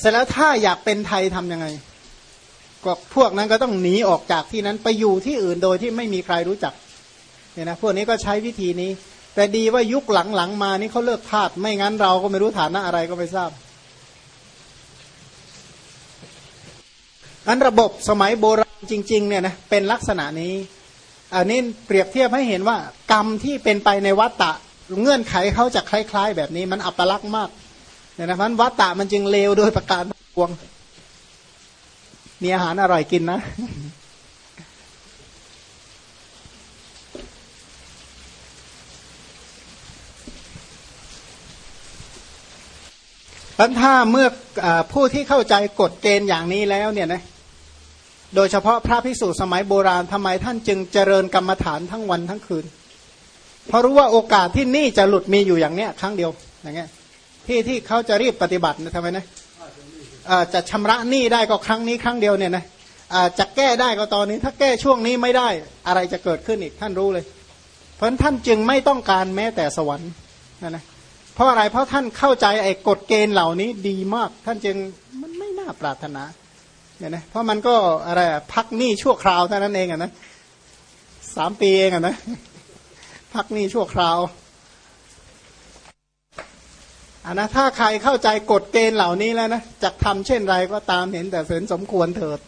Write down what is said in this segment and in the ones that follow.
เสร็จแล้วถ้าอยากเป็นไทยทํำยังไงก็พวกนั้นก็ต้องหนีออกจากที่นั้นไปอยู่ที่อื่นโดยที่ไม่มีใครรู้จักเนี่ยนะพวกนี้ก็ใช้วิธีนี้ แต่ดีว่ายุคหลังๆมานี่เขาเลิกทาสไม่งั้นเราก็ไม่รู้ฐานะอะไรก็ไม่ทราบอันระบบสมัยโบราณจริงๆเนี่ยนะเป็นลักษณะนี้อันนี้เปรียบเทียบให้เห็นว่ากรรมที่เป็นไปในวัตตะเงื่อนไขเขาจะคล้าย ๆ แบบนี้มันอัปลักษณ์มาก เนี่ยนะมันวัตตะมันจึงเลวโดยประการพวง มีอาหารอร่อยกินนะ พันถ้าเมื่ออผู้ที่เข้าใจกฎเกณฑ์อย่างนี้แล้วเนี่ยนะโดยเฉพาะพระภิกษุสมัยโบราณทำไมท่านจึงเจริญกรรมฐานทั้งวันทั้งคืน เพราะรู้ว่าโอกาสที่นี่จะหลุดมีอยู่อย่างเนี้ยครั้งเดียวอย่างเงี้ย ที่ที่เขาจะรีบปฏิบัตินะทำไมนะจะชำระหนี้ได้ก็ครั้งนี้ครั้งเดียวเนี่ยนะจะแก้ได้ก็ตอนนี้ ถ้าแก้ช่วงนี้ไม่ได้อะไรจะเกิดขึ้นอีกท่านรู้เลย เพราะท่านจึงไม่ต้องการแม้แต่สวรรค์นะนะเพราะอะไรเพราะท่านเข้าใจไอ้กฎเกณฑ์เหล่านี้ดีมาก ท่านจึงมันไม่น่าปรารถนาเนี่ยนะเพราะมันก็อะไรพักหนี้ชั่วคราวเท่านั้นเองอะนะสามปีเองอะนะพักหนี้ชั่วคราว อันนะถ้าใครเข้าใจกฎเกณฑ์เหล่านี้แล้วนะจะทำเช่นไรก็ตามเห็นแต่เสนสมควรเถิด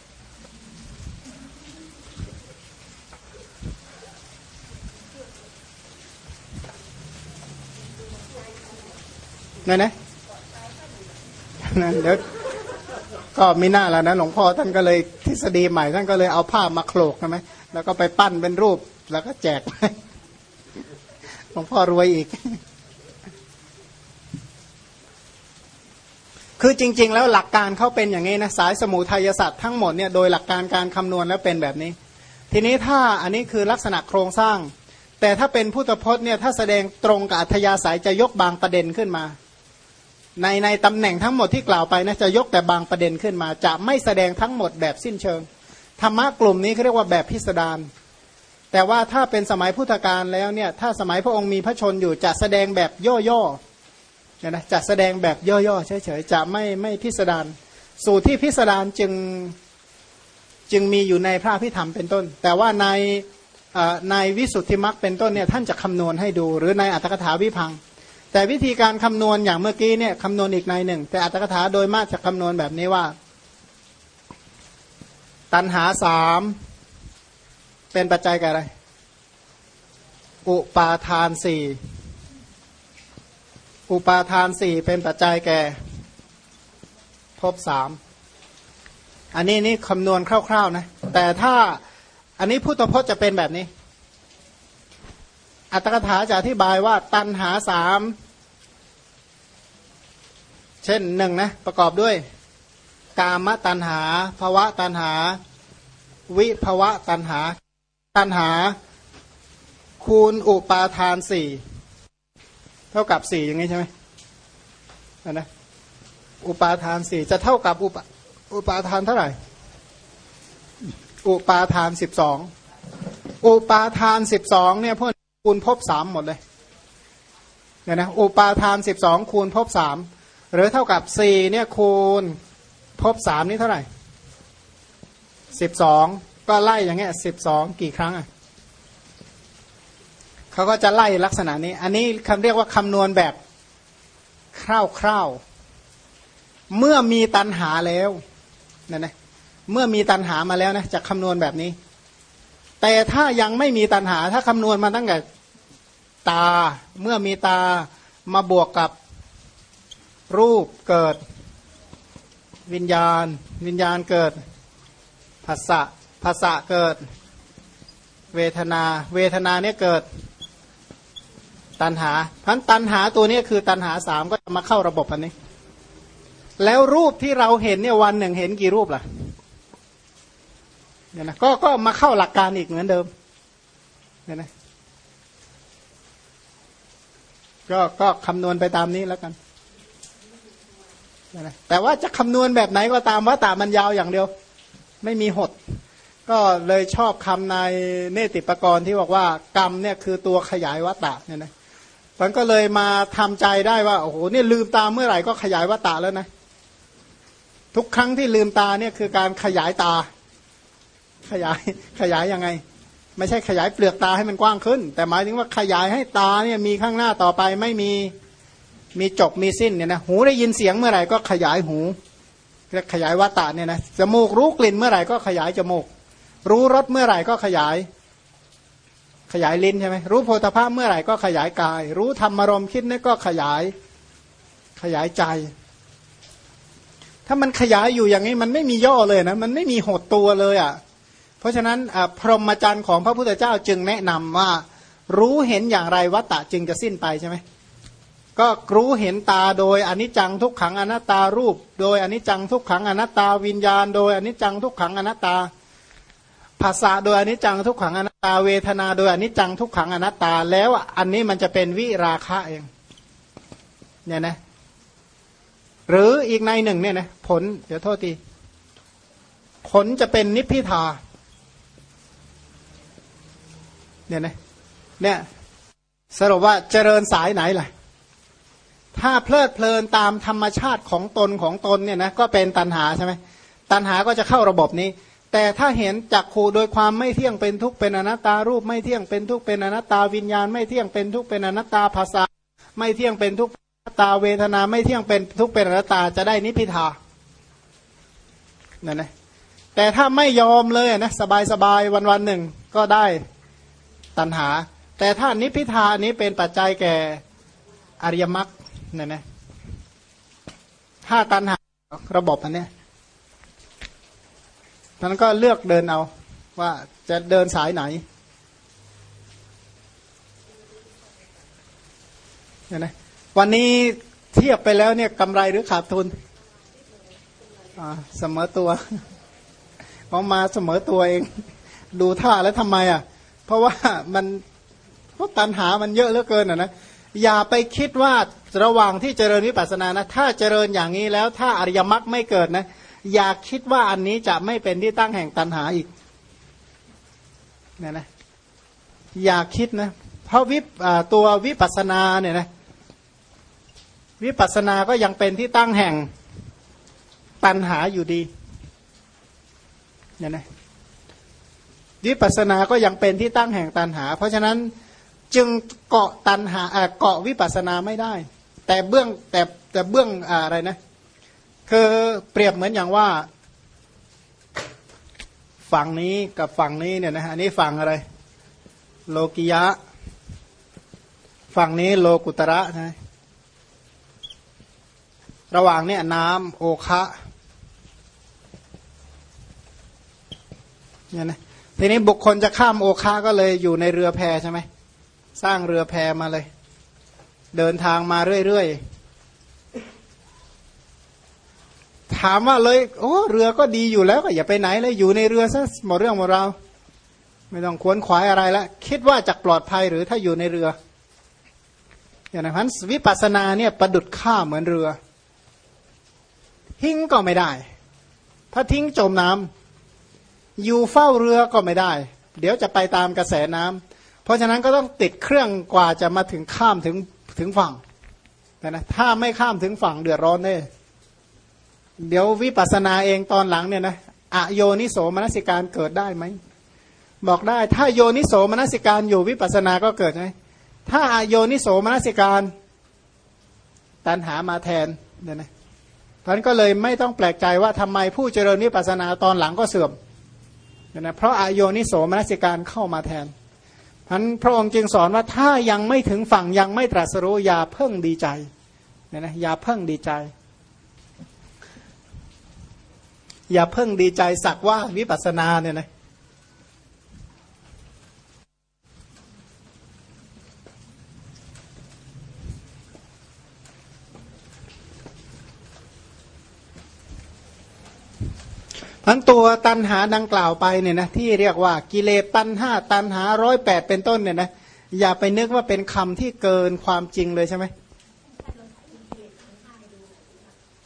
นั่นนะนั่นเดี๋ยวก็ไม่น่าแล้วนะหลวงพ่อท่านก็เลยทฤษฎีใหม่ท่านก็เลยเอาผ้ามาโขลกใช่ไหมแล้วก็ไปปั้นเป็นรูปแล้วก็แจกหลวงพ่อรวยอีก คือจริง ๆ แล้วหลักการเขาเป็นอย่างนี้นะสายสมุทัยศาสตร์ทั้งหมดเนี่ยโดยหลักการการคำนวณแล้วเป็นแบบนี้ ทีนี้ถ้าอันนี้คือลักษณะโครงสร้าง แต่ถ้าเป็นพุทธพจน์เนี่ยถ้าแสดงตรงกับอัธยาศัยจะยกบางประเด็นขึ้นมา ในในตำแหน่งทั้งหมดที่กล่าวไปนะจะยกแต่บางประเด็นขึ้นมา จะไม่แสดงทั้งหมดแบบสิ้นเชิงธรรมะกลุ่มนี้เขาเรียกว่าแบบพิสดารแต่ว่าถ้าเป็นสมัยพุทธกาลแล้วเนี่ยถ้าสมัยพระองค์มีพระชนอยู่จะแสดงแบบย่อๆ เนี่ยนะจะแสดงแบบย่อๆเฉยๆจะไม่ไม่พิสดารสูตรที่พิสดารจึงจึงมีอยู่ในพระพิธรรมเป็นต้น แต่ว่าในในวิสุทธิมรรคเป็นต้นเนี่ยท่านจะคำนวณให้ดู หรือในอัตถกถาวิพัง แต่วิธีการคำนวณอย่างเมื่อกี้เนี่ยคำนวณอีกในหนึ่ง แต่อัตถกถาโดยมากจะคำนวณแบบนี้ว่า ตันหาสามเป็นปัจจัยกับอะไร อุปาทานสี่ อุปาทานสี่เป็นปัจจัยแก่ภพสามอันนี้นี่คำนวณคร่าวๆนะ แต่ถ้าอันนี้พุทธพจน์จะเป็นแบบนี้ อัตถกถาจะอธิบายว่าตันหาสามเช่นหนึ่งนะประกอบด้วย กามตันหาภวะตันหา วิภวะตันหา ตันหา คูณอุปาทานสี่ เท่ากับสี่อย่างนี้ใช่ไหมนะอุปาทานสี่จะเท่ากับอุปอุปาทานเท่าไหร่ อุปาทานสิบสองอุปาทานสิบสองเนี่ยพวกคูณพบสามหมดเลยเนี่ยนะอุปาทานสิบสองคูณพบสามหรือเท่ากับสี่เนี่ยคูณพบสามนี่เท่าไหร่สิบสองก็ไล่อย่างเงี้ยสิบสองกี่ครั้งอะ เขาก็จะไล่ลักษณะนี้ อันนี้คำเรียกว่าคำนวณแบบคร่าวๆ เมื่อมีตันหาแล้วนั่นนะเมื่อมีตันหามาแล้วนะจะคำนวณแบบนี้ แต่ถ้ายังไม่มีตันหาถ้าคำนวณมาตั้งแต่ตา เมื่อมีตามาบวกกับรูปเกิด วิญญาณ วิญญาณเกิดภาษะภาษะเกิด เวทนา เวทนาเนี่ยเกิด ตันหาพันตันหาตัวนี้คือตันหาสามก็จะมาเข้าระบบอันนี้ แล้วรูปที่เราเห็นเนี่ยวันหนึ่งเห็นกี่รูปล่ะเนี่ยนะก็ก็มาเข้าหลักการอีกเหมือนเดิมเนี่ยนะก็ก็คำนวณไปตามนี้แล้วกันเนี่ยนะแต่ว่าจะคำนวณแบบไหนก็ตามว่าตามันยาวอย่างเดียว ไม่มีหด ก็เลยชอบคำในเนติปกรณ์ที่บอกว่ากรรมเนี่ยคือตัวขยายวัตตะเนี่ยนะ มันก็เลยมาทำใจได้ว่าโอ้โหเนี่ยลืมตาเมื่อไหร่ก็ขยายวัตตะแล้วนะ ทุกครั้งที่ลืมตาเนี่ยคือการขยายตา ขยายขยายยังไง ไม่ใช่ขยายเปลือกตาให้มันกว้างขึ้น แต่หมายถึงว่าขยายให้ตาเนี่ยมีข้างหน้าต่อไปไม่มีมีจบมีสิ้นเนี่ยนะหูได้ยินเสียงเมื่อไหร่ก็ขยายหูเรียกขยายวัตตะเนี่ยนะจมูกรู้กลิ่นเมื่อไหร่ก็ขยายจมูก รู้รสเมื่อไหร่ก็ขยาย ขยายลิ้นใช่ไหมรู้โพธาภาพเมื่อไหร่ก็ขยายกาย รู้ธรรมารมณ์คิดนี่ก็ขยายขยายใจ ถ้ามันขยายอยู่อย่างนี้มันไม่มีย่อเลยนะมันไม่มีหดตัวเลยอะ่ะ เพราะฉะนั้นพรหมจรรย์ของพระพุทธเจ้าจึงแนะนำว่า รู้เห็นอย่างไรวัตตะจึงจะสิ้นไปใช่ไหมก็รู้เห็นตาโดยอนิจจังทุกขังอนัตตารูป โดยอนิจจังทุกขังอนัตตาวิญญาณ โดยอนิจจังทุกขังอนัตตา ภาษาโดยอนิจจังทุกขังอนัตตาเวทนาโดยอนิจจังทุกขังอนัตตาแล้วอันนี้มันจะเป็นวิราคะเองเนี่ยนะหรืออีกในหนึ่งเนี่ยนะผลเดี๋ยวโทษทีผลจะเป็นนิพพิทาเนี่ยนะเนี่ยสรุปว่าเจริญสายไหนล่ะ ถ้าเพลิดเพลินตามธรรมชาติของตนของตนเนี่ยนะก็เป็นตันหาใช่ไหมตันหาก็จะเข้าระบบนี้ แต่ถ้าเห็นจักขู่โดยความไม่เที่ยงเป็นทุกข์เป็นอนัตตารูปไม่เที่ยงเป็นทุกข์เป็นอนัตตาวิญญาณ ไม่เที่ยงเป็นทุกข์เป็นอนัตตาภาษา ไม่เที่ยงเป็นทุกข์ตาเวทนาไม่เที่ยงเป็นทุกข์เป็นอนัตตาจะได้นิพพิทานั่นนะแต่ถ้าไม่ยอมเลยนะสบายสบายวันวันหนึ่งก็ได้ตันหา แต่ถ้านิพพิทานี้เป็นปัจจัยแก่อริยมรรคเนี่ยนะถ้าตันหาระบบอันเนี้ย นั้นก็เลือกเดินเอา ว่าจะเดินสายไหนเนี่ยนะวันนี้เทียบไปแล้วเนี่ยกำไรหรือขาดทุนเสมอตัวพอมาเสมอตัวเอง ดูท่าแล้วทำไมอะ เพราะว่ามันเพราะตันหามันเยอะเหลือเกินอะนะอย่าไปคิดว่าระหว่างที่เจริญวิปัสสนานะ ถ้าเจริญอย่างนี้แล้ว ถ้าอริยมรรคไม่เกิดนะ อย่าคิดว่าอันนี้จะไม่เป็นที่ตั้งแห่งตันหาอีกเนี่ยนะอย่าคิดนะเพราะวิปตัววิปัสสนาเนี่ยนะวิปัสสนาก็ยังเป็นที่ตั้งแห่งตันหาอยู่ดีเนี่ยนะวิปัสสนาก็ยังเป็นที่ตั้งแห่งตันหา เพราะฉะนั้นจึงเกาะตันหาเกาะวิปัสนาไม่ได้ แต่เบื้องแต่แต่เบื้องอะไรนะ คือเปรียบเหมือนอย่างว่า ฝั่งนี้กับฝั่งนี้เนี่ยนะอันนี้ฝั่งอะไร โลกิยะ ฝั่งนี้โลกุตระใช่ระหว่างเนี่ยน้ำโอคะเนี่ยนะทีนี้บุคคลจะข้ามโอคะก็เลยอยู่ในเรือแพใช่ไหม สร้างเรือแพมาเลย เดินทางมาเรื่อยๆ ถามว่าเลย โอ้เรือก็ดีอยู่แล้วก็อย่าไปไหนเลยอยู่ในเรือซะหมดเรื่องหมดราวไม่ต้องควนขวายอะไรแล้วคิดว่าจะปลอดภัยหรือถ้าอยู่ในเรืออย่างนั้นวิปัสสนาเนี่ยประดุดข้าเหมือนเรือ ทิ้งก็ไม่ได้ ถ้าทิ้งจมน้ำอยู่เฝ้าเรือก็ไม่ได้ เดี๋ยวจะไปตามกระแสน้ำเพราะฉะนั้นก็ต้องติดเครื่องกว่าจะมาถึงข้ามถึงถึงฝั่งแต่นะถ้าไม่ข้ามถึงฝั่งเดือดร้อนแน่ เดี๋ยววิปัสสนาเองตอนหลังเนี่ยนะอโยนิโสมนสิการเกิดได้ไหมบอกได้ ถ้าโยนิโสมนสิการอยู่วิปัสสนาก็เกิดไหมถ้าอโยนิโสมนสิการ ตันหามาแทนเนี่ยนะเพรานก็เลยไม่ต้องแปลกใจว่าทำไมผู้เจริญวิปัสสนาตอนหลังก็เสื่อมเนี่ยนะเพราะอโยนิโสมนสิการเข้ามาแทนพันพระองค์จึงสอนว่าถ้ายังไม่ถึงฝั่งยังไม่ตรัสรู้อย่าเพิ่งดีใจเนี่ยนะอย่าเพิ่งดีใจ อย่าเพิ่งดีใจสักว่าวิปัสสนาเนี่ยนะทั้นตัวตันหาดังกล่าวไปเนี่ยนะที่เรียกว่ากิเลสตันห้าตันหาร้อยแปดเป็นต้นเนี่ยนะอย่าไปนึกว่าเป็นคำที่เกินความจริงเลยใช่ไหม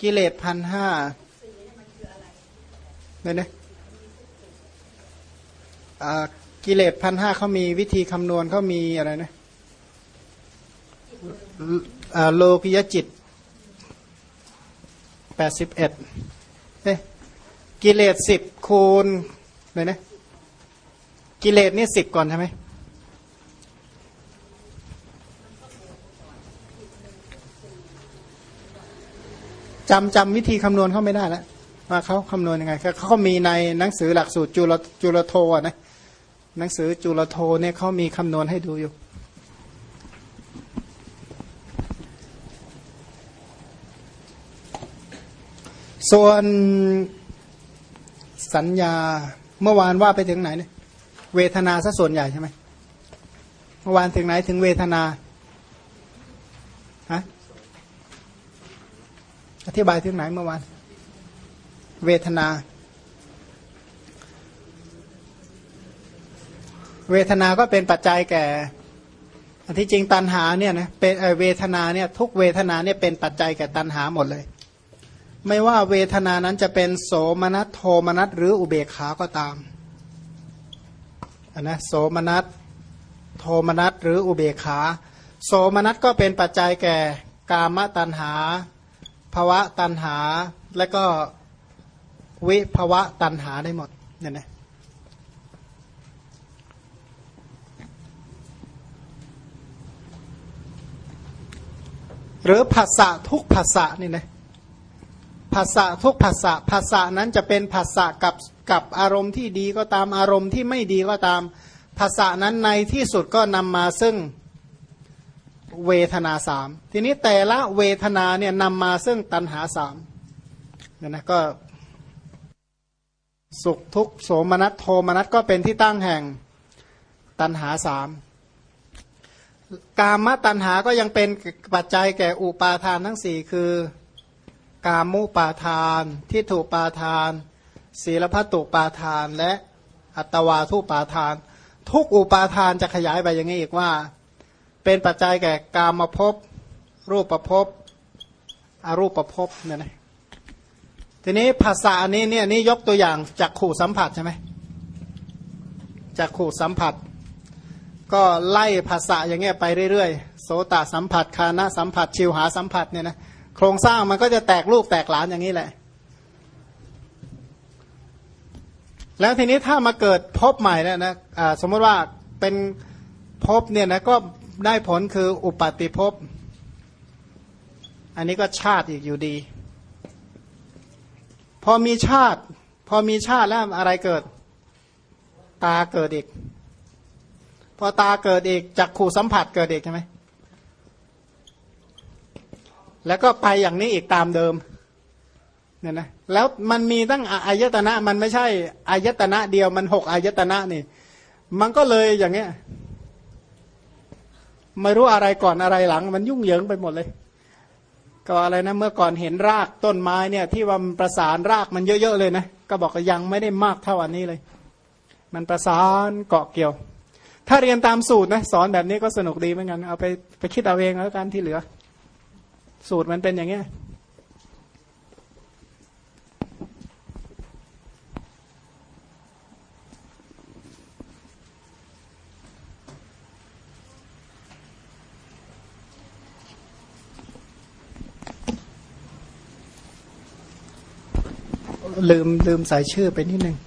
กิเลสพันห้า เนี่ยนะกิเลสพันห้าเขามีวิธีคำนวณเขามีอะไรนะโลกิยจิตแปดสิบเอ็ดเอ๊ะกิเลสสิบคูณเลยนะกิเลสนี่สิบก่อนใช่ไหมจำจำวิธีคำนวณเขาไม่ได้แล้ว ว่าเขาคำนวณยังไงเขาเขามีในหนังสือหลักสูตรจุลจุลโทนะหนังสือจุลโทเนี่ยเขามีคำนวณให้ดูอยู่ ส่วนสัญญาเมื่อวานว่าไปถึงไหนเนี่ยเวทนาซะส่วนใหญ่ใช่ไหมเมื่อวานถึงไหนถึงเวทนาฮะอธิบายถึงไหนเมื่อวาน เวทนา เวทนาก็เป็นปัจจัยแก่อันที่จริงตันหาเนี่ยนะเป็นเวทนาเนี่ยทุกเวทนาเนี่ยเป็นปัจจัยแก่ตันหาหมดเลย ไม่ว่าเวทนานั้นจะเป็นโสมนัสโทมนัสหรืออุเบกขาก็ตามนนะโสมนัสโทมนัสหรืออุเบกขา โสมนัสก็เป็นปัจจัยแก่กามตัณหาภวะตัณหาและก็ วิภวะตัณหาได้หมดเนี่ยนะหรือภาษะทุกภาษะนี่นะภาษะทุกภาษะภาษะนั้นจะเป็นภาษะกับกับอารมณ์ที่ดีก็ตามอารมณ์ที่ไม่ดีก็ตามภาษานั้นในที่สุดก็นำมาซึ่งเวทนาสามทีนี้แต่ละเวทนาเนี่ยนำมาซึ่งตัณหาสามเนี่ยนะก็ สุขทุกโสมนัสโทมนัสก็เป็นที่ตั้งแห่งตัณหาสามกามตัณหาก็ยังเป็นปัจจัยแก่อุปาทานทั้งสี่คือกามุปาทานทิฏฐุปาทาน ศีลพัตุปาทาน และอัตวาทุปาทาน ทุกอุปาทานจะขยายไปอย่างนี้อีกว่า เป็นปัจจัยแก่กามภพรูปประพอรูปประพเนี่ยนะ ทีนี้ภาษาอันนี้เนี่ยนี่ยกตัวอย่างจากขู่สัมผัสใช่ไหมจากขู่สัมผัส ก็ไล่ภาษาอย่างเงี้ยไปเรื่อยๆโสตสัมผัสคานะสัมผัสชิวหาสัมผัสเนี่ยนะโครงสร้างมันก็จะแตกลูกแตกหลานอย่างนี้แหละ แล้วทีนี้ถ้ามาเกิดพบใหม่แล้วนะะสมมติว่าเป็นพบเนี่ยนะก็ได้ผลคืออุปาติภพอันนี้ก็ชาติอีกอยู่ดี พอมีชาติ พอมีชาติแล้วอะไรเกิด ตาเกิดอีก พอตาเกิดอีกจักขู่สัมผัสเกิดอีกใช่ไหมแล้วก็ไปอย่างนี้อีกตามเดิมเนี่ยนะแล้วมันมีตั้งอายตนะ มันไม่ใช่อายตนะเดียวมันหกอายตนะนี่ มันก็เลยอย่างเงี้ยไม่รู้อะไรก่อนอะไรหลัง มันยุ่งเหยิงไปหมดเลย ก็อะไรนะเมื่อก่อนเห็นรากต้นไม้เนี่ย ที่ว่ามันประสานรากมันเยอะๆเลยนะก็บอกว่ายังไม่ได้มากเท่าอันนี้เลย มันประสานเกาะเกี่ยว ถ้าเรียนตามสูตรนะสอนแบบนี้ก็สนุกดีเหมือนกันเอาไปไปคิดเอาเองแล้วกันที่เหลือ สูตรมันเป็นอย่างเงี้ย ลืมลืมใส่ชื่อไปนิดนึง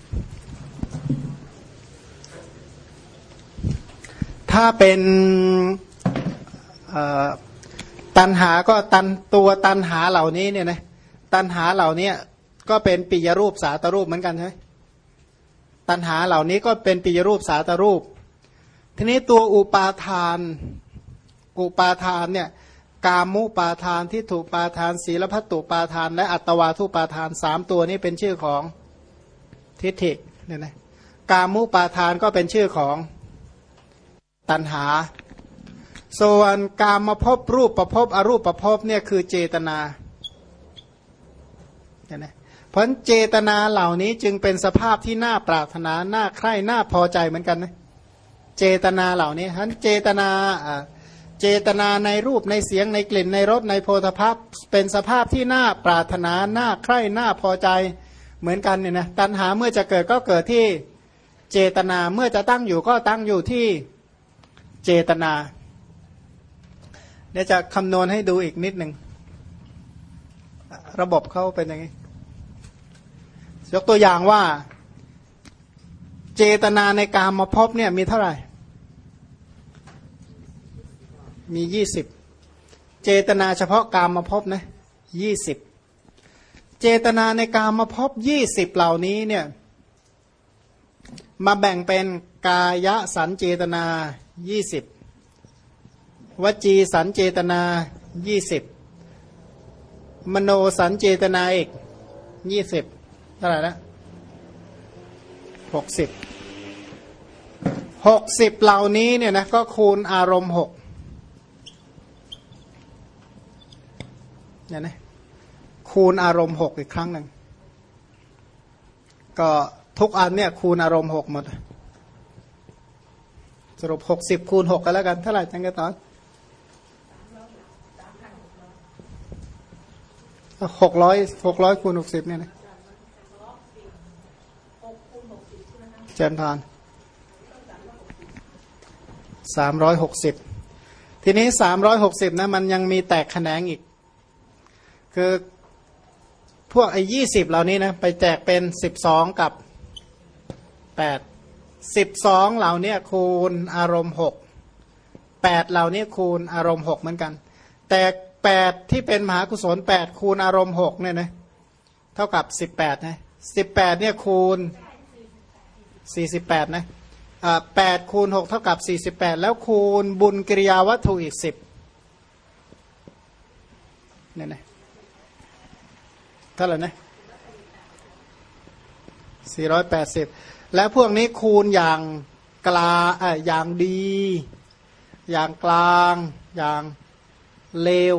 ถ้าเป็นตันหาก็ตันตัวตันหาเหล่านี้เนี่ยนะตันหาเหล่านี้ก็เป็นปิยรูปสาตรูปเหมือนกันใช่ไหมตันหาเหล่านี้ก็เป็นปิยรูปสาตรูป ทีนี้ตัวอุปาทาน อุปาทานเนี่ย กามุปาทานที่ถูกปาทานศีลพัตตุปาทาน และอัตวาทุปาทานสามตัวนี้เป็นชื่อของทิฏฐิเนี่ยนะกามุปาทานก็เป็นชื่อของตัณหา ส่วนกามาพบรูปประพบอรูปประพบเนี่ยคือเจตนาเนี่ยนะเพราะเจตนาเหล่านี้จึงเป็นสภาพที่น่าปรารถนา น่าใคร่ น่าพอใจเหมือนกันนะ เจตนาเหล่านี้ทั้นเจตนาอ่า เจตนาในรูปในเสียงในกลิ่นในรสในโพธภาพเป็นสภาพที่น่าปรารถนาน่าใคร่น่าพอใจเหมือนกันเนี่ยนะตัณหาเมื่อจะเกิดก็เกิดที่เจตนาเมื่อจะตั้งอยู่ก็ตั้งอยู่ที่เจตนาเดี๋ยวจะคำนวณให้ดูอีกนิดหนึ่งระบบเขาเป็นยังไงยกตัวอย่างว่า เจตนาในการมาพบเนี่ยมีเท่าไหร่ มียี่สิบเจตนาเฉพาะการมาพบนะยี่สิบเจตนาในการมาพบยี่สิบเหล่านี้เนี่ยมาแบ่งเป็นกายสันเจตนายี่สิบวจีสันเจตนายี่สิบมโนสันเจตนาอีกยี่สิบเท่าไหร่ละหกสิบหกสิบเหล่านี้เนี่ยนะก็คูณอารมณ์หก เนี่ยนะคูณอารมณ์หกอีกครั้งหนึ่ง ก็ทุกอันเนี่ยคูณอารมณ์หกหมด สรุปหกสิบคูณหกกันแล้วกัน เท่าไหร่จังกะตอนหกร้อยหกร้อยคูณหกสิบเนี่ยนะเจมทานสามร้อยหกสิบทีนี้สามร้อยหกสิบนะ มันยังมีแตกแขนงอีก คือพวกไอ้ยี่สิบเหล่านี้นะไปแจกเป็นสิบสองกับแปดสิบสองเหล่านี้คูณอารมณ์หกแปดเหล่านี้คูณอารมณ์หกเหมือนกัน แต่แปดที่เป็นมหากุศลแปดคูณอารมณ์หกเนี่ยนะเท่ากับสิบแปดนะสิบแปดเนี่ยคูณสี่สิบแปดนะแปดคูณหกเท่ากับสี่สิบแปดแล้วคูณบุญกิริยาวัตถุอีกสิบเนี่ยนะ ท่าไหร่นะสี่ร้อยแปดสิบแล้วพวกนี้คูณอย่างกลาอ่าอย่างดี อย่างกลาง อย่างเลว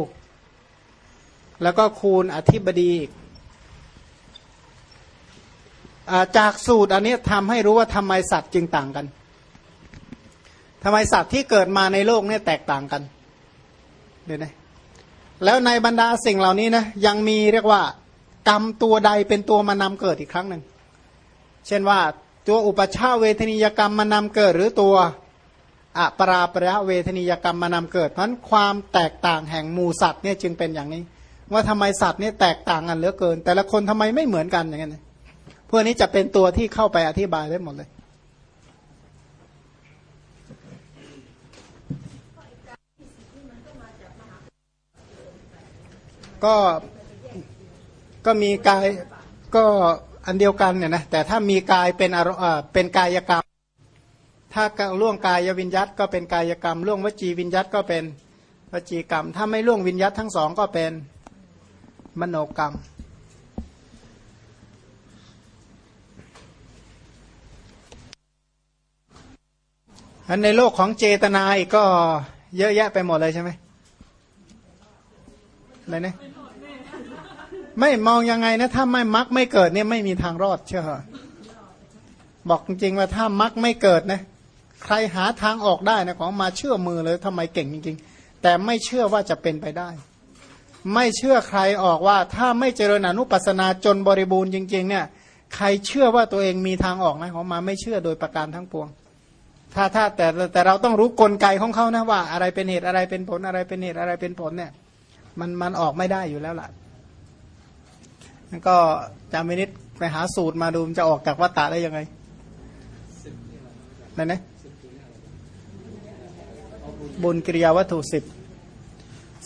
แล้วก็คูณอธิบดีอีกจากสูตรอันนี้ทำให้รู้ว่าทำไมสัตว์จึงต่างกันทำไมสัตว์ที่เกิดมาในโลกเนี่ยแตกต่างกันเดี๋ยวนะแล้วในบรรดาสิ่งเหล่านี้นะยังมีเรียกว่า กรรมตัวใดเป็นตัวมานำเกิดอีกครั้งหนึ่ง เช่นว่าตัวอุปชาเวทนิยกรรมมานำเกิดหรือตัวอัปราประเวทนิยกรรมมานำเกิด เพราะความแตกต่างแห่งหมูสัตว์เนี่ยจึงเป็นอย่างนี้ ว่าทำไมสัตว์เนี่ยแตกต่างกันเหลือเกิน แต่ละคนทำไมไม่เหมือนกันอย่างนี้พวกนี้จะเป็นตัวที่เข้าไปอธิบายได้หมดเลยก็ ก็มีกายก็อันเดียวกันเนี่ยนะแต่ถ้ามีกายเป็นอารเป็นกายกรรม ถ้าล่วงกายวิญยัตก็เป็นกายกรรมล่วงวจีวิญยัตก็เป็นวจีกรรม ถ้าไม่ล่วงวิญยัตทั้งสองก็เป็นมโนกรรม อันในโลกของเจตนาอีกก็เยอะแยะไปหมดเลยใช่ไหมอะไรเนี่ย ไม่มองยังไงนะ ถ้าไม่มักไม่เกิดเนี่ยไม่มีทางรอดเชื่อบอกจริงว่าถ้ามักไม่เกิดนะ ใครหาทางออกได้นะของมาเชื่อมือเลยทำไมเก่งจริง ๆ แต่ไม่เชื่อว่าจะเป็นไปได้ ไม่เชื่อใครออกว่า ถ้าไม่เจริญอนุปัสนาจนบริบูรณ์จริง ๆ เนี่ย ใครเชื่อว่าตัวเองมีทางออกนะของมาไม่เชื่อโดยประการทั้งปวง ถ้าถ้าแต่แต่เราต้องรู้กลไกของเขานะว่า อะไรเป็นเหตุอะไรเป็นผลอะไรเป็นเหตุอะไรเป็นผลเนี่ย มันมันออกไม่ได้อยู่แล้วล่ะ ก็จามินิดไปหาสูตรมาดูมันจะออกจากวัตตะได้ยังไงนั่นนะบุญกิริยาวัตถุสิบ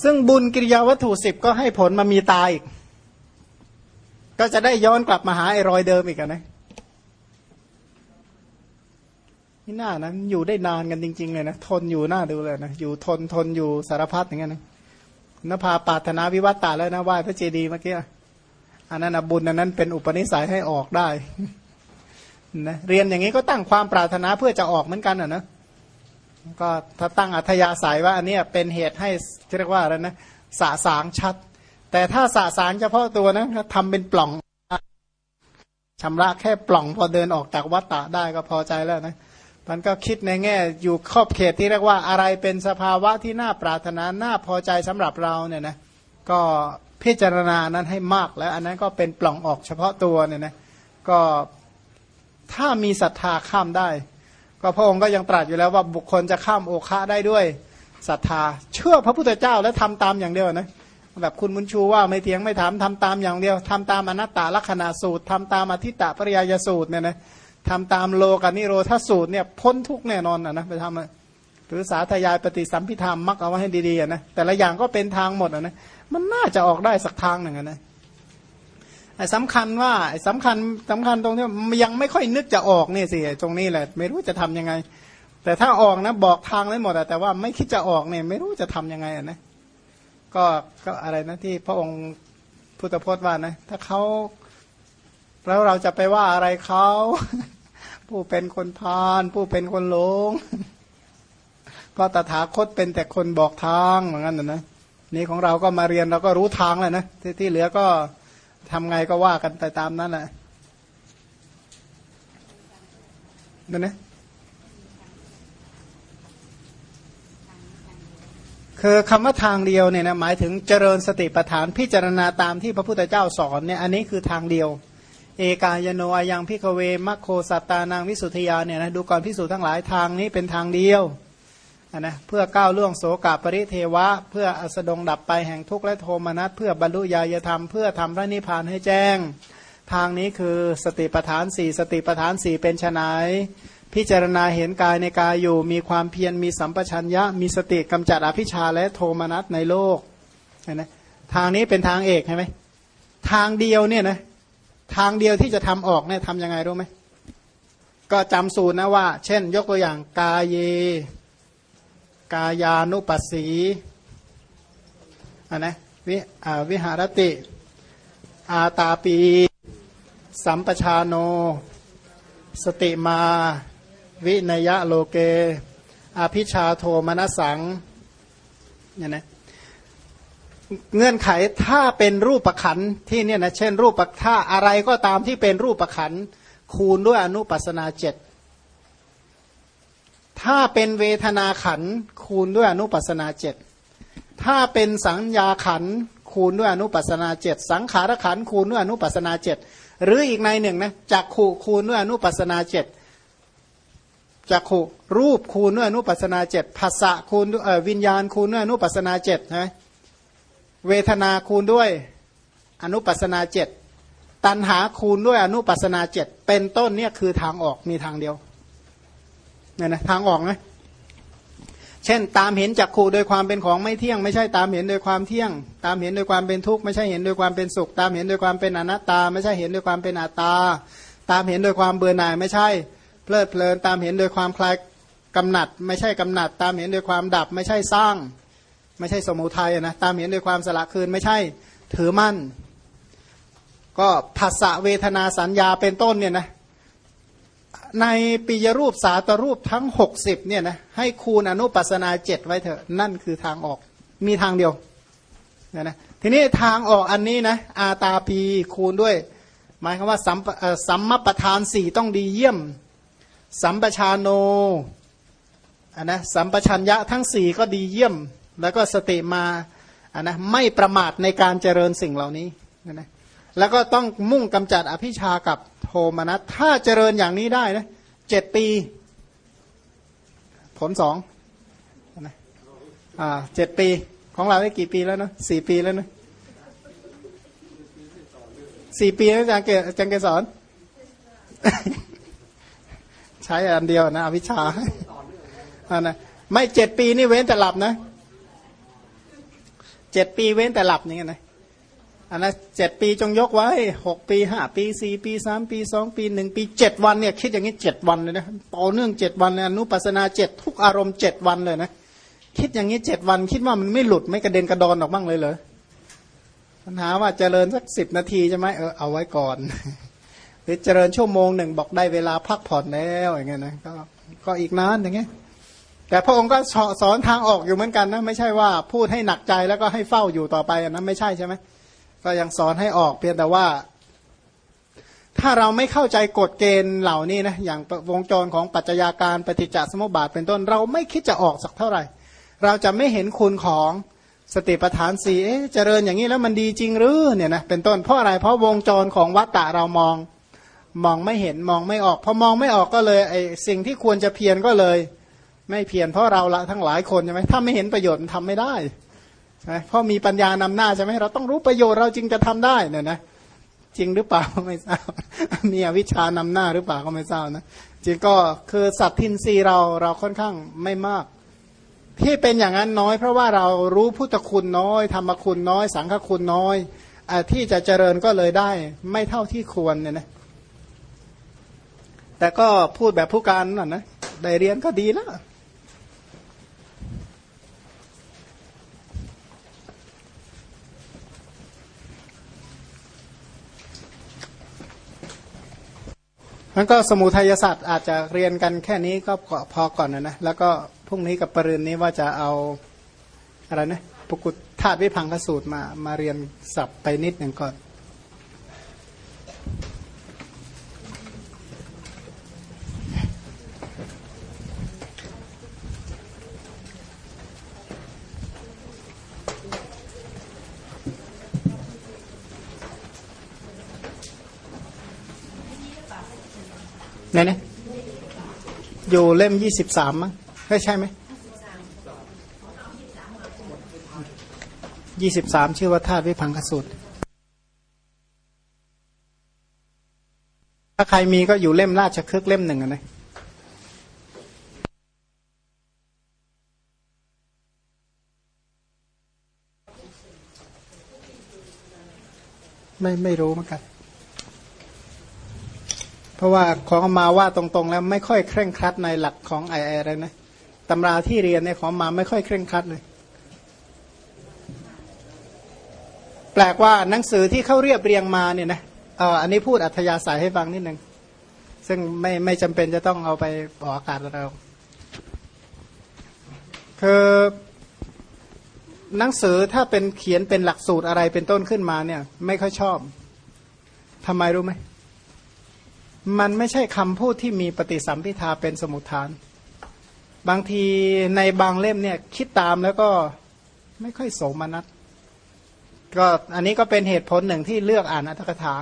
ซึ่งบุญกิริยาวัตถุสิบก็ให้ผลมามีตาอีก ก็จะได้ย้อนกลับมาหาไอ้รอยเดิมอีกนะนี่น่านะอยู่ได้นานกันจริง ๆ เลยนะทนอยู่หน้าดูเลยนะอยู่ทนทนอยู่สารพัดอย่างเงี้ยนะนภาปาถนาวิวัตตาแล้วนะไหว้พระเจดีย์เมื่อกี้ อันนั้นบุญอันนั้นเป็นอุปนิสัยให้ออกได้นะเรียนอย่างนี้ก็ตั้งความปรารถนาเพื่อจะออกเหมือนกันอะนะก็ถ้าตั้งอัธยาศัยว่าอันนี้เป็นเหตุให้เรียกว่าอะไรนะสาสางชัด แต่ถ้าสาสางเฉพาะตัวนะทำเป็นปล่องชำระแค่ปล่องพอเดินออกจากวัฏฏะได้ก็พอใจแล้วนะมันก็คิดในแง่อยู่ครอบเขตที่เรียกว่าอะไรเป็นสภาวะที่น่าปรารถนาน่าพอใจสำหรับเราเนี่ยนะก็ พิจารณานั้นให้มากแล้ว อันนั้นก็เป็นปล่องออกเฉพาะตัวเนี่ยนะก็ถ้ามีศรัทธาข้ามได้ ก็พระองค์ก็ยังตรัสอยู่แล้วว่าบุคคลจะข้ามโอคะได้ด้วยศรัทธา เชื่อพระพุทธเจ้าแล้วทำตามอย่างเดียวนะแบบคุณมุนชูว่าไม่เถียงไม่ถามทำตามอย่างเดียวทำตามอนัตตลักษณะสูตรทำตามอธิตตปริยยสูตรเนี่ยนะทำตามโลกานิโรธาสูตรเนี่ยพ้นทุกแน่นอนนะไปทำหรือสาธยายปฏิสัมพิธามมักเอาไว้ให้ดีๆนะแต่ละอย่างก็เป็นทางหมดนะ มันน่าจะออกได้สักทางหนึ่งนะไอ้สำคัญว่าไอ้สำคัญสำคัญตรงที่ยังไม่ค่อยนึกจะออกนี่สิตรงนี้แหละ ไม่รู้จะทํำยังไง แต่ถ้าออกนะบอกทางได้หมดแต่ว่าไม่คิดจะออกเนี่ยไม่รู้จะทํำยังไงนะก็ก็อะไรนะที่พระองค์พุทธพจน์ว่านะถ้าเขาแล้วเราจะไปว่าอะไรเขาผู้เป็นคนพาลผู้เป็นคนหลง ก็ตถาคตเป็นแต่คนบอกทางเหมือนกันนะ นี่ของเราก็มาเรียนเราก็รู้ทางแล้วนะที่ที่เหลือก็ทำไงก็ว่ากันไปตามนั้นแหละนั่นนะคือคำว่าทางเดียวเนี่ยนะหมายถึงเจริญสติปัฏฐานพิจารณาตามที่พระพุทธเจ้าสอนเนี่ยอันนี้คือทางเดียว เอกายโนอายังพิกเวมัคโคสัตตานางวิสุทธิยาเนี่ยนะดูก่อนพิสูจน์ทั้งหลายทางนี้เป็นทางเดียว นะเพื่อก้าวล่วงโสกาปริเทวะ เพื่ออสดงดับไปแห่งทุกข์และโทมนัสเพื่อบรรลุญาธรรม เพื่อทำพระนิพพานให้แจ้ง ทางนี้คือสติปัฏฐานสี่สติปัฏฐานสี่เป็นไนพิจารณาเห็นกายในกายอยู่ มีความเพียรมีสัมปชัญญะ มีสติกำจัดอภิชาและโทมนัสในโลกนะทางนี้เป็นทางเอกใช่ไหมทางเดียวเนี่ยนะทางเดียวที่จะทำออกเนี่ยทำยังไงรู้ไหมก็จำสูตรนะว่า เช่น ยกตัวอย่างกายเย กายานุปัสสีอันนะวิวิหารติ อาตาปี สัมปชาโน สติมา วินยะโลเกอภิชาโทมนสังเนี่ยนะเงื่อนไขถ้าเป็นรูปประขันที่เนี่ยนะเช่นรูปถ้าอะไรก็ตามที่เป็นรูปประขันคูณด้วยอนุปัสนาเจ็ด ถ้าเป็นเวทนาขันคูณด้วยอนุปัสนาเจ็ดถ้าเป็นสัญญาขันคูณด้วยอนุปัสนาเจ็ดสังขารขันคูณด้วยอนุปัสนาเจ็ดหรืออีกในหนึ่งนะจักขู่คูณด้วยอนุปัสนาเจ็ดจักขู่รูปคูณด้วยอนุปัสนาเจ็ดภาษะคูณวยวิญญาณคูณด้วยอนุปัสนาเจ็ดนะเวทนาคูณด้วยอนุปัสนาเจ็ดตัณหาคูณด้วยอนุปัสนาเจ็ดเป็นต้นเนี่ยคือทางออกมีทางเดียว เนี่ยนะทางออกนะเช่น ตามเห็นจักขู่โดยความเป็นของไม่เที่ยง ไม่ใช่ตามเห็นโดยความเที่ยง ตามเห็นโดยความเป็นทุกข์ไม่ใช่เห็นโดยความเป็นสุข ตามเห็นโดยความเป็นอนัตตา ไม่ใช่เห็นโดยความเป็นอัตตา ตามเห็นโดยความเบื่อหน่าย ไม่ใช่เพลิดเพลิน ตามเห็นโดยความคลายกำหนัด ไม่ใช่กำหนัด ตามเห็นโดยความดับ ไม่ใช่สร้าง ไม่ใช่สมุทัยนะตามเห็นโดยความสละคืนไม่ใช่ถือมั่น ก็ภาษาเวทนาสัญญาเป็นต้นเนี่ยนะ ในปิยรูปสาตรูปทั้ง 60เนี่ยนะให้คูณอนุปัสนาเจ็ดไว้เถอะ นั่นคือทางออก มีทางเดียวนะนะทีนี้ทางออกอันนี้นะอาตาปีคูณด้วย หมายความว่าสัมสัมมประธานสี่ต้องดีเยี่ยม สัมปชาโนอันนะสัมปชัญญะทั้งสี่ก็ดีเยี่ยม แล้วก็สติมาอันนะไม่ประมาทในการเจริญสิ่งเหล่านี้นะนะแล้วก็ต้องมุ่งกำจัดอภิชากับ มนัสถ้าเจริญอย่างนี้ได้นะเจ็ดปี ผลสองนะอ่าเจ็ดปี ของเราได้กี่ปีแล้วนะสี่ปีแล้วนะสี่ปีแล้วอาจารย์เกจารย์เกสอน ใช้อันเดียวนะอภิชาอ่านะไม่เจ็ดปีนี่เว้นแต่หลับนะเจ็ดปีเว้นแต่หลับอย่างเงี้ยนะ อันนั้นเจ็ดปีจงยกไว้หกปีห้าปีสี่ปีสามปีสองปีหนึ่งปีเจ็ดวันเนี่ยคิดอย่างนี้เจ็ดวันเลยนะต่อเนื่องเจ็ดวันเลยอนุปัสนาเจ็ดทุกอารมณ์เจ็ดวันเลยนะคิดอย่างนี้เจ็ดวัน คิดว่ามันไม่หลุดไม่กระเด็นกระดอนออกบ้างเลยเหรอปัญหาว่าเจริญสักสิบนาทีใช่ไหมเออเอาไว้ก่อน หรือเจริญชั่วโมงหนึ่งบอกได้เวลาพักผ่อนแล้วอย่างเงี้ยนะก็ก็อีกนานอย่างเงี้ยแต่พระองค์ก็สอนทางออกอยู่เหมือนกันนะ ไม่ใช่ว่าพูดให้หนักใจแล้วก็ให้เฝ้าอยู่ต่อไปนะไม่ใช่ใช่ไหม ก็ยังสอนให้ออกเพียงแต่ว่า ถ้าเราไม่เข้าใจกฎเกณฑ์เหล่านี้นะอย่างวงจรของปัจจัยาการปฏิจจสมุปบาทเป็นต้น เราไม่คิดจะออกสักเท่าไหร่ เราจะไม่เห็นคุณของสติปัฏฐานสี่เจริญอย่างนี้แล้วมันดีจริงหรือเนี่ยนะเป็นต้นเพราะอะไรเพราะวงจรของวัตตะเรามองมองไม่เห็นมองไม่ออกพอมองไม่ออกก็เลยไอสิ่งที่ควรจะเพียรก็เลย ไม่เพียรเพราะเราละทั้งหลายคนใช่ไหมถ้าไม่เห็นประโยชน์ทำไม่ได้ ใช่ไหมเพราะมีปัญญานำหน้าใช่ไหมเราต้องรู้ประโยชน์เราจึงจะทำได้เนี่ยนะจริงหรือเปล่าไม่ทราบมีอวิชานำหน้าหรือเปล่าก็ไม่ทราบนะจริงก็คือสัตทินรีเราเราค่อนข้างไม่มาก ที่เป็นอย่างนั้นน้อย เพราะว่าเรารู้พุทธคุณน้อย ธรรมคุณน้อย สังฆคุณน้อยอที่จะเจริญก็เลยได้ ไม่เท่าที่ควรเนี่ยนะแต่ก็พูดแบบผู้การน่ะนะได้เรียนก็ดีแล้ว มันก็สมุทัยศาสตร์อาจจะเรียนกันแค่นี้ก็พอก่อนนะนะแล้วก็พรุ่งนี้กับปริญนี้ว่าจะเอาอะไรนะปกุฏธาตุวิพังคสูตรมามาเรียนสับไปนิดหนึ่งก่อน นเนี่ยอยู่เล่มยี่สิบสามมั้งใช่ใช่ไหมยี่สิบสามชื่อว่าธาตุวิพังคสูตรถ้าใครมีก็อยู่เล่มราชครึกเล่มหนึ่งอะนะไม่ไม่รู้เหมือนกัน ราะว่าของมาว่าตรงๆ แล้วไม่ค่อยเคร่งครัดในหลักของไออะไรนะตำราที่เรียนในของมาไม่ค่อยเคร่งครัดเลย แปลกว่าหนังสือที่เขาเรียบเรียงมาเนี่ยนะเอออันนี้พูดอัธยาศัยให้ฟังนิดนึงซึ่งไม่ไม่จำเป็นจะต้องเอาไปออกอากาศเราคือหนังสือถ้าเป็นเขียนเป็นหลักสูตรอะไรเป็นต้นขึ้นมาเนี่ย ไม่ค่อยชอบทำไมรู้ไหม มันไม่ใช่คำพูดที่มีปฏิสัมพิทาเป็นสมุทฐาน บางทีในบางเล่มเนี่ยคิดตามแล้วก็ไม่ค่อยโสมนัสก็อันนี้ก็เป็นเหตุผลหนึ่งที่เลือกอ่านอัตถกถา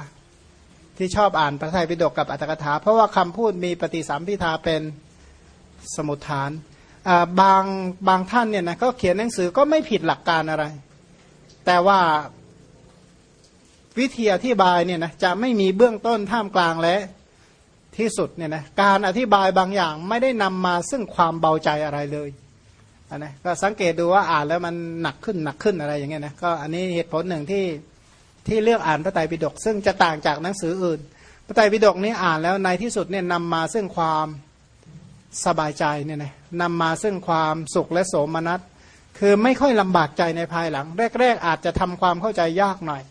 ที่ชอบอ่านพระไตรปิฎกกับอัตถกถา เพราะว่าคำพูดมีปฏิสัมพิทาเป็นสมุทฐานบางบางท่านเนี่ยนะก็เขียนหนังสือก็ไม่ผิดหลักการอะไร แต่ว่าวิธีอธิบายเนี่ยนะจะไม่มีเบื้องต้นท่ามกลางและ ที่สุดเนี่ยนะการอธิบายบางอย่างไม่ได้นำมาซึ่งความเบาใจอะไรเลยนนะก็สังเกตดูว่าอ่านแล้วมันหนักขึ้นหนักขึ้นอะไรอย่างเงี้ยนะก็อันนี้เหตุผลหนึ่งที่ที่เลือกอ่านพระไตรปิฎกซึ่งจะต่างจากหนังสืออื่น พระไตรปิฎกนี้อ่านแล้วในที่สุดเนี่ยนำมาซึ่งความสบายใจเนี่ยนะนำมาซึ่งความสุขและโสมนัสคือไม่ค่อยลำบากใจในภายหลัง แรก ๆ อาจจะทำความเข้าใจยากหน่อย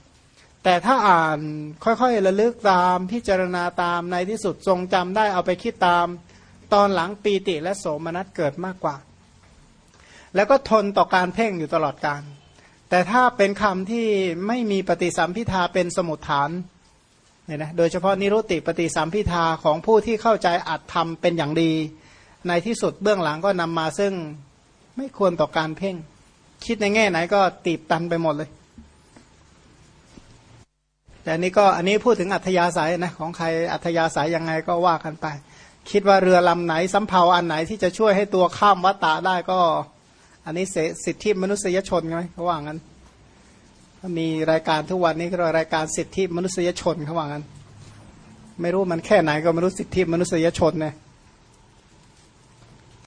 แต่ถ้าอ่านค่อยๆระลึกตามพิจารณาตามในที่สุดทรงจำได้เอาไปคิดตาม ตอนหลังปีติและโสมนัสเกิดมากกว่า แล้วก็ทนต่อการเพ่งอยู่ตลอดการ แต่ถ้าเป็นคำที่ไม่มีปฏิสัมพิทาเป็นสมุทฐานเนี่ยนะโดยเฉพาะนิรุติปฏิสัมพิทาของผู้ที่เข้าใจอัตธรรมเป็นอย่างดี ในที่สุดเบื้องหลังก็นำมาซึ่งไม่ควรต่อการเพ่ง คิดในแง่ไหนก็ตีบตันไปหมดเลย แต่นนี้ก็อันนี้พูดถึงอัธยาศัยนะของใครอัธยาศัยยังไงก็ว่ากันไป คิดว่าเรือลำไหนสำเภาอันไหนที่จะช่วยให้ตัวข้ามวัตตาได้ก็ อันนี้สิทธิมนุษยชนไงเขาว่างั้นมีรายการทุกวันนี้ก็รายการสิทธิมนุษยชนเขาว่างั้น ไม่รู้มันแค่ไหนก็ไม่รู้สิทธิมนุษยชนเนี่ย